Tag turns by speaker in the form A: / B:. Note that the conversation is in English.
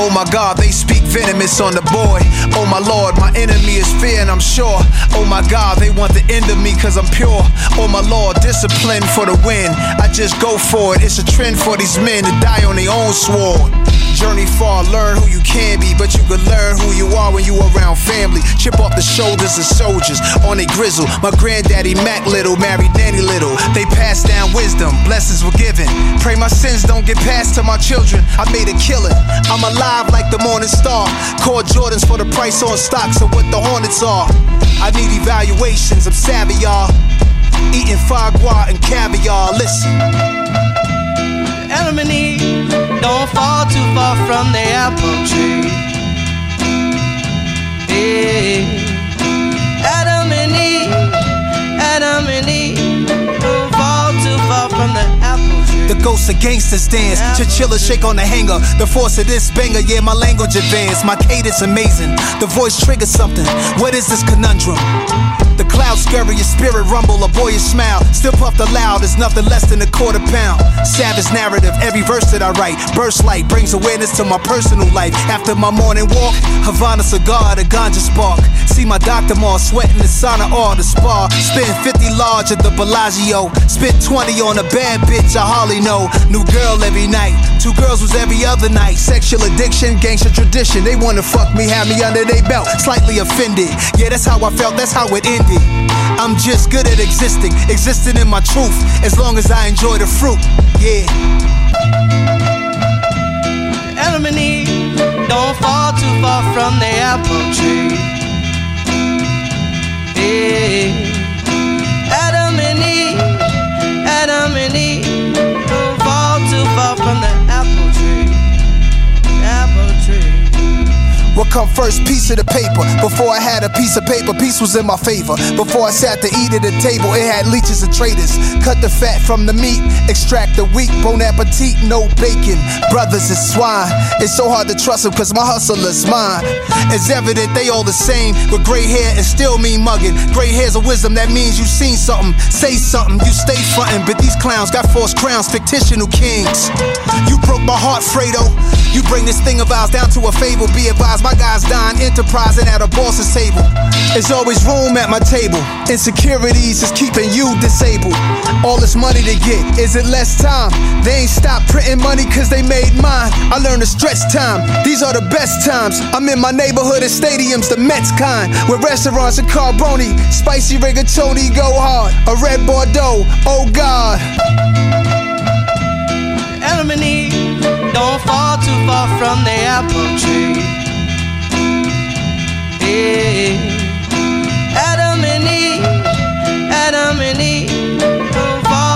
A: Oh my God, they speak venomous on the boy. Oh my Lord, my enemy is fear, and I'm sure. Oh my God, they want the end of me cause I'm pure. Oh my Lord, discipline for the win. I just go for it. It's a trend for these men to die on their own sword. Journey far, learn who you can be, but you can learn who you are when you around family. Chip off the shoulders of soldiers on a grizzle. My granddaddy Mac Little married Nanny Little. They passed down wisdom, blessings were given. Pray my sins don't get passed to my children. I made a killing. I'm alive like the morning star. Call Jordans for the price on stocks of what the Hornets are. I need evaluations, I'm savvy, y'all. Eating foie gras and caviar. Listen.
B: Eve don't fall too far from the apple tree. Hey. The
A: gangsters dance. Chinchilla shake on the hanger. The force of this banger, yeah, my language advanced. My cadence amazing. The voice triggers something. What is this conundrum? The clouds scurry, your spirit rumble, a boyish smile. Still puffed aloud, it's nothing less than a quarter pound. Savage narrative, every verse that I write. Burst light brings awareness to my personal life. After my morning walk, Havana cigar, the ganja spark. See my doctor more sweating the sauna or the spa. Spent 50 large at the Bellagio. Spent 20 on a bad bitch I hardly know. New girl every night. Two girls was every other night. Sexual addiction, gangster tradition. They wanna fuck me, have me under their belt. Slightly offended. Yeah, that's how I felt, that's how it ended. I'm just good at existing, existing in my truth. As long as I enjoy the fruit. Yeah.
B: Adam and Eve don't fall too far from the apple tree. Hey.
A: Come first? Piece of the paper. Before I had a piece of paper, peace was in my favor. Before I sat to eat at the table, it had leeches and traitors. Cut the fat from the meat, extract the weak. Bon appetit, no bacon. Brothers is swine. It's so hard to trust them cause my hustle is mine. It's evident they all the same, with gray hair and still mean mugging. Gray hair's a wisdom that means you seen something. Say something, you stay frontin', but these clowns got false crowns, fictitional kings. You broke my heart, Fredo. You bring this thing of ours down to a fable. Be advised, my guys dying, enterprising at a boss's table. There's always room at my table. Insecurities is keeping you disabled. All this money to get, is it less time? They ain't stopped printing money cause they made mine. I learned to stretch time. These are the best times. I'm in my neighborhood and stadiums, the Mets kind. With restaurants and Carbone, spicy rigatoni go hard. A red Bordeaux, oh God.
B: Adam don't fall too far from the apple tree. Hey.